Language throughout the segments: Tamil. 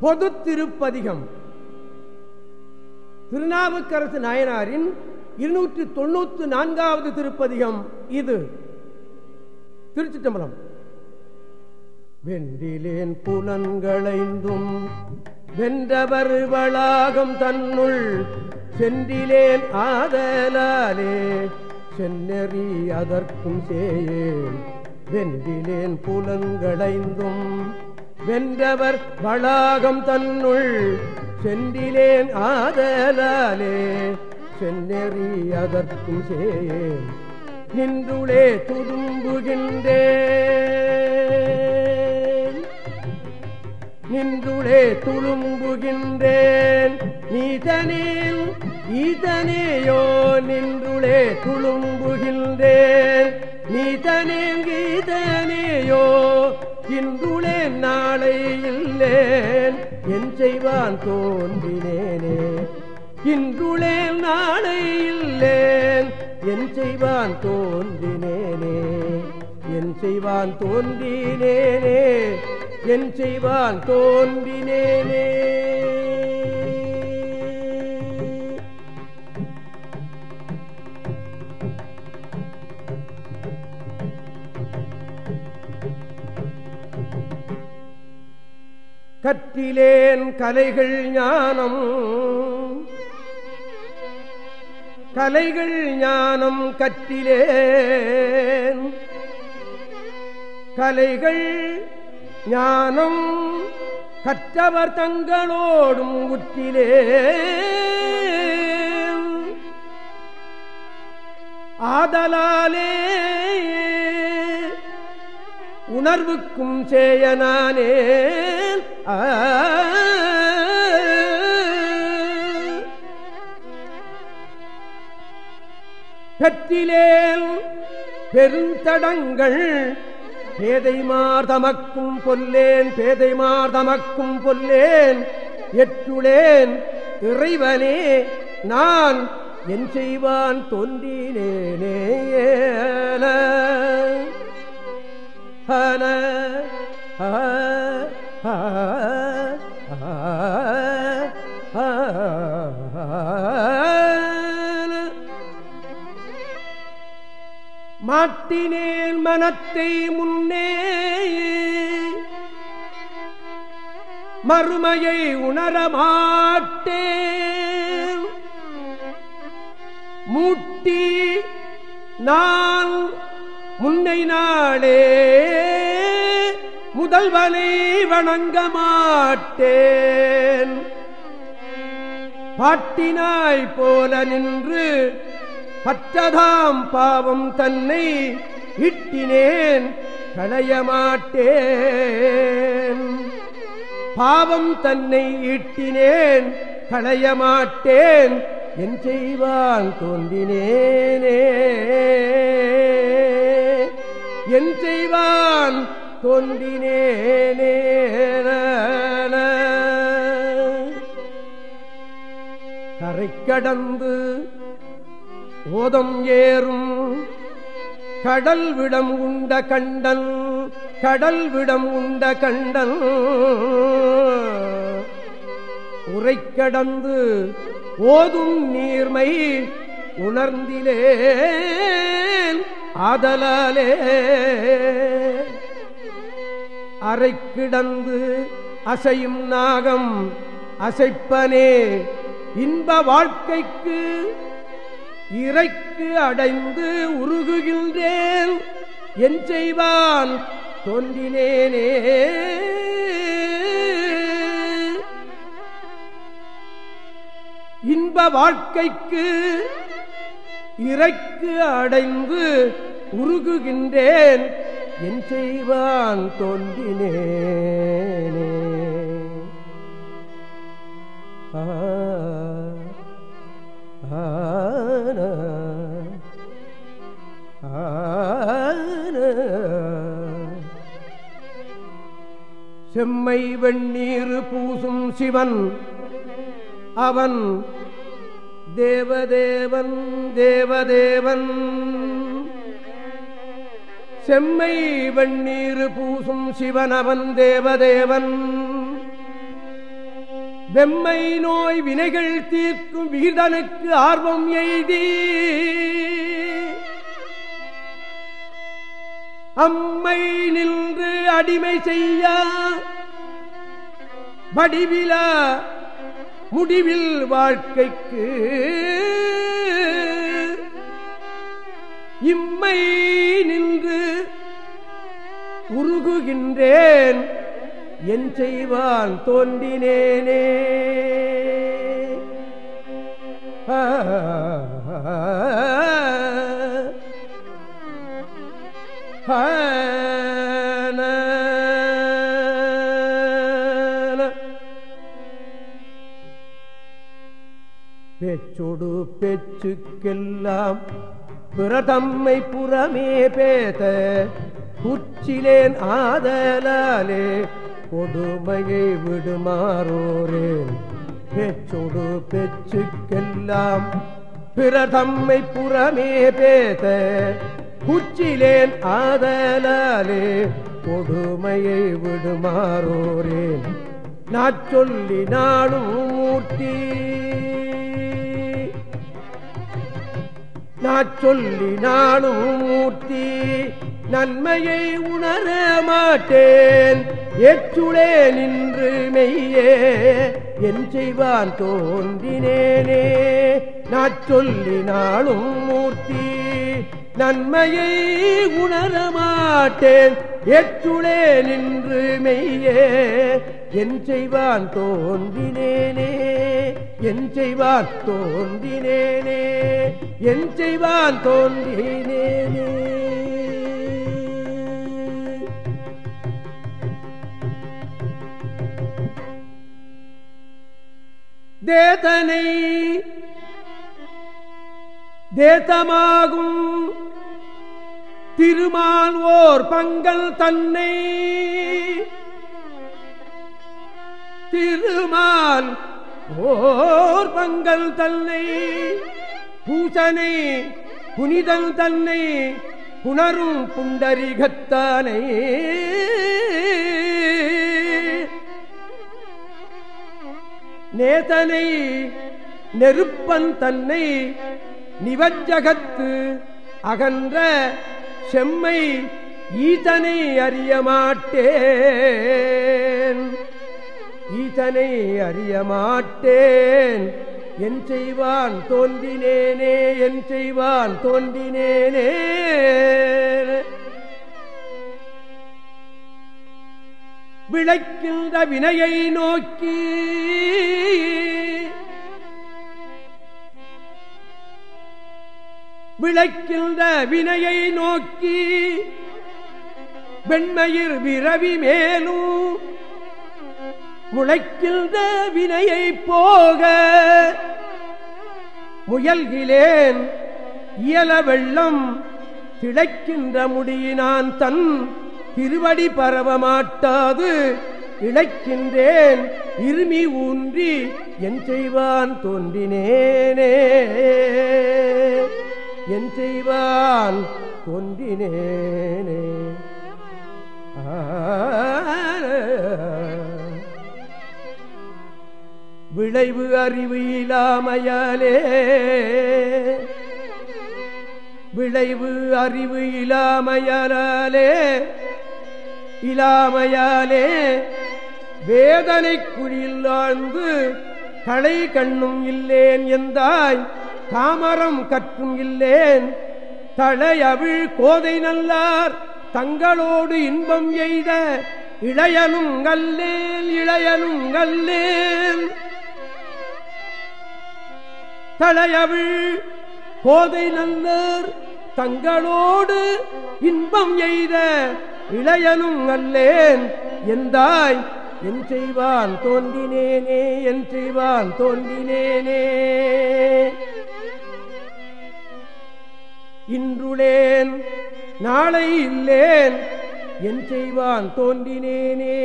பொது திருப்பதிகம் திருநாவுக்கரசு நாயனாரின் இருநூற்றி தொண்ணூத்தி நான்காவது திருப்பதிகம் இது. திருச்சிட்டம்பலம் வெண்டிலேன் புலன்களைந்தும் வென்றவர் வளாகம் தன்னுள் சென்றிலேன் ஆதலாலே சென்னறி அதற்கும் சேயே வென்றிலேன் புலன்களைந்தும் வென்றவர் வளாகம் தன்னுள் சென்றிலேன் ஆதலாலே சென்னறி அதற்கும் சேயேன் நின்றுளே துதும்புகின்றேன் நின்றுளே துளும்புகின்றேன் நீதனில் ஈதனேயோ நின்றுளே துளும்புகின்றேன் நீதனேன் இல்லேன் என் செய்வான் தோன்றினேனே. இன்றுளே நாளை இல்லேன். என் செய்வான் தோன்றினேனே. என் செய்வான் தோன்றினேனே. என் செய்வான் தோன்றினேனே. கற்றிலேன் கலைகள் ஞானம். கலைகள் ஞானம் கற்றிலேன். கலைகள் ஞானம் கற்றவர் தங்களோடும் உற்றிலே ஆதலாலே உணர்வுக்கும் சேயனானே. ஆ பெருந்தடங்கள் பேதைமார் தமக்கும் பொல்லேன் பேதைமார் தமக்கும் பொல்லேன் எட்டுளேன் இறைவனே நான் என் செய்வான் தோன்றினேனே ஹன ஆ மாட்டினேன் மனத்தை முன்னே. மறுமையை உணரமாட்டேன் மூட்டி நான் முன்னை நாளே. முதல்வனை வணங்க மாட்டேன். பாட்டினாய் போல நின்று பற்றதாம் பாவம் தன்னை இட்டினேன் களையமாட்டேன் பாவம் தன்னை இட்டினேன் களையமாட்டேன் என் செய்வான் தோன்றினேனே. என் செய்வான் தோன்றினேனே கரை கடந்து ஓதம் ஏறும் கடல் விடம் உண்ட கண்டன் கடல் விடம் உண்ட கண்டன். உரை கடந்து ஓதும் நீர்மை உணர்ந்திலே ஆதலாலே. அரை கிடந்து அசையும் நாகம் அசைப்பனே. இன்ப வாழ்க்கைக்கு இறைக்கு அடைந்து உருகுகின்றேன். என் செய்வான் தோன்றினேனே. இன்ப வாழ்க்கைக்கு இறைக்கு அடைந்து உருகுகின்றேன். என் செய்வான் தோன்றினேனே. ஆ செம்மை வெண்ணீர் பூசும் சிவன் அவன் தேவதேவன் தேவதேவன். செம்மை வெண்ணீர் பூசும் சிவனவன் தேவதேவன். வெம்மை நோய் வினைகள் தீர்க்கும் விகிதனுக்கு ஆர்வம் எய்தி. அம்மை நின்று அடிமை செய்ய வடிவில முடிவில் வாழ்க்கைக்கு இம்மை நின்று உருகுகின்றேன். என் செய்வான் தோன்றினேனே. பேச்சொடு பேச்சுக்கெல்லாம் பிரதம்மை புறமே பேத குச்சிலேன் ஆதலாலே கொடுமையை விடுமாறோரேன் பேச்சோடு பேச்சுக்கெல்லாம் பிரதம்மை புறமே பேத குச்சிலேன் ஆதலாலே கொடுமையை விடுமாறோரேன் நான் சொல்லி நானும் மூர்த்தி. நான் சொல்லி நானும் மூர்த்தி. நன்மையை உணர மாட்டேன். எச்சுளே நின்று மெய்யே என் செய்வான் தோன்றினேனே. நான் சொல்லி மூர்த்தி நன்மையை உணர மாட்டேன். எச்சுளே நின்று மெய்யே என் செய்வான் தோன்றினேனே. என் செய்வான் தோன்றினேனே என் செய்வான் தோன்றினேனே. தேதனை தேதமாகும் திருமான் ஓர் பங்கல் தன்னை. திருமால் ஓர் பங்கல் தன்னை. பூசனை புனிதன் தன்னை புணரும் புண்டரிகத்தானை நேதனை நெருப்பன் தன்னை நிவஜகத்து அகன்ற செம்மை ஈதனை அறியமாட்டேன் ஈதனை அறியமாட்டேன் என் செய்வான் தோன்றினேனே என் செய்வான் தோன்றினேனே. விளைக்கின்ற வினையை நோக்கி. விளைக்கின்ற வினையை நோக்கி. வெண்மயிர் விரவி மேலும் முளைக்கின்ற வினையை போக. முயல்கிலேன் இயல வெள்ளம் திளைக்கின்ற முடியினான் தன் திருவடி பரவமாட்டாது இழைக்கின்றேன் இருமி ஊன்றி என் செய்வான் தோன்றினேனே. என் செய்வான் தோன்றினேனே. விளைவு அறிவு இல்லாமையாலே. விளைவு அறிவு இல்லாமையாலே. இலாமையாலே வேதனை குழியில் ஆழ்ந்து களை கண்ணும் இல்லேன் எந்தாய் தாமரம் கற்றும் இல்லேன். தழையவிழ் கோதை நல்லார் தங்களோடு இன்பம் எய்த இளையனும் கல்லேன் இளையனும் கல்லேன் தழையவிழ் கோதை நல்லர் தங்களோடு இன்பம் எய்த இளையனும் அல்லேன். எந்தாய்? என் செய்வான் தோன்றினேனே என் செய்வான் தோன்றினேனே. இன்றுளேன் நாளை இல்லேன் என் செய்வான் தோன்றினேனே.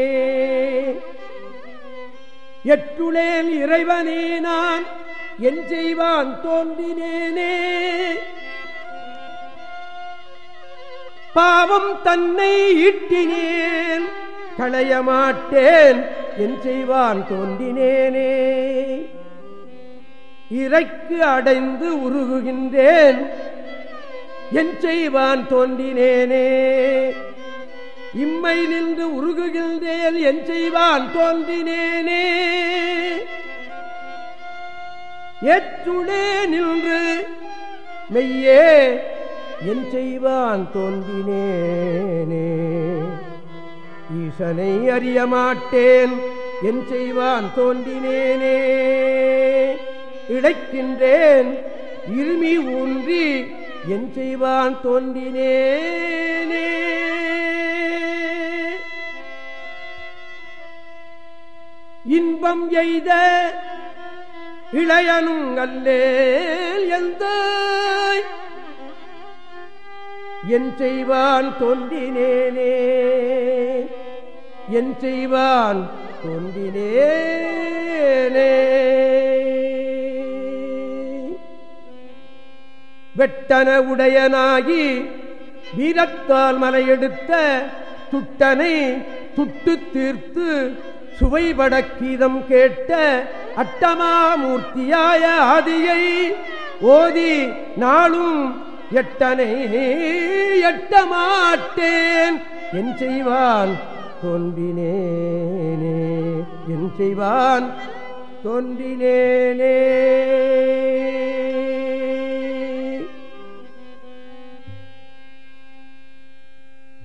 எட்டுளேன் இறைவனே நான் என் செய்வான் தோன்றினேனே. பாவம் தன்னை ஈட்டினேன் களைய மாட்டேன் என் செய்வான் தோன்றினேனே. இறைக்கு அடைந்து உருகுகின்றேன் என் செய்வான் தோன்றினேனே. இம்மை நின்று உருகுகின்றேன் என் செய்வான் தோன்றினேனே. ஏற்றுடே நின்று மெய்யே என் செய்வான் தோன்றினேனே. ஈசனை அறிய மாட்டேன் என் செய்வான் தோன்றினேனே. இழைக்கின்றேன் இருமி ஊன்றி என் செய்வான் தோன்றினேனே. இன்பம் எய்த இளையனும் அல்லேல் எந்த என் செய்வான் தொண்டினேனே என் செய்வான் தொண்டினேனே வெட்டன உடையனாகி வீரத்தால் மலையெடுத்த துட்டனை துட்டு தீர்த்து சுவைபட கீதம் கேட்ட அட்டமாமூர்த்தியாய ஆதியை ஓதி நாளும் எட்டனை எட்ட மாட்டேன் என் செய்வான் தோன்றினேனே. என் செய்வான் தோன்றினேனே.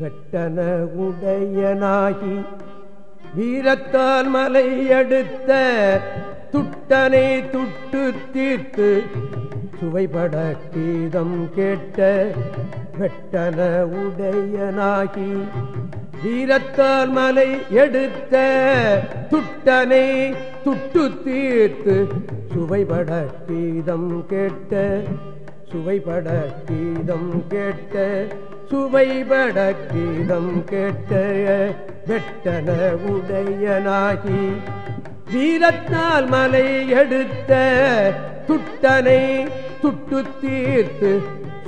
வெட்டன உடையனாகி வீரத்தான் மலை அடுத்த துட்டனை துட்டு தீர்த்து சுவைபட கீதம் கேட்ட வெட்டன உடையனாகி வீரத்தால் மலை எடுத்த துட்டனை துட்டு தீர்த்து சுவைபட கீதம் கேட்ட சுவைபட கீதம் கேட்ட சுவைபட கீதம் கேட்ட வெட்டன உடையனாகி வீரத்தால் மலை எடுத்த துட்டனை துட்டு தீர்த்து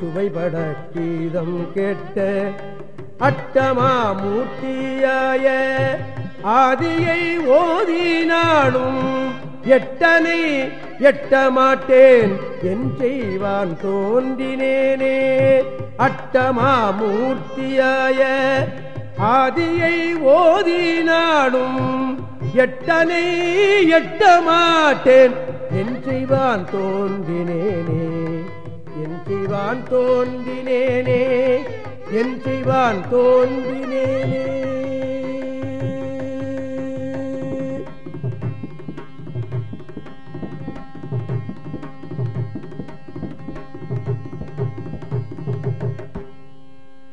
சுவைபட கீதம் கேட்ட அட்டமா மூர்த்தியாய ஆதியை ஓதினாலும் எட்டனை எட்ட மாட்டேன் என் செய்வான் தோன்றினேனே. அட்டமா மூர்த்தியாய ஆதியை ஓதினாலும் எட்டனை எட்ட மாட்டேன் என் செய்வான் தோன்றினேனே என் செய்வான் தோன்றினேனே என் செய்வான் தோன்றினேனே.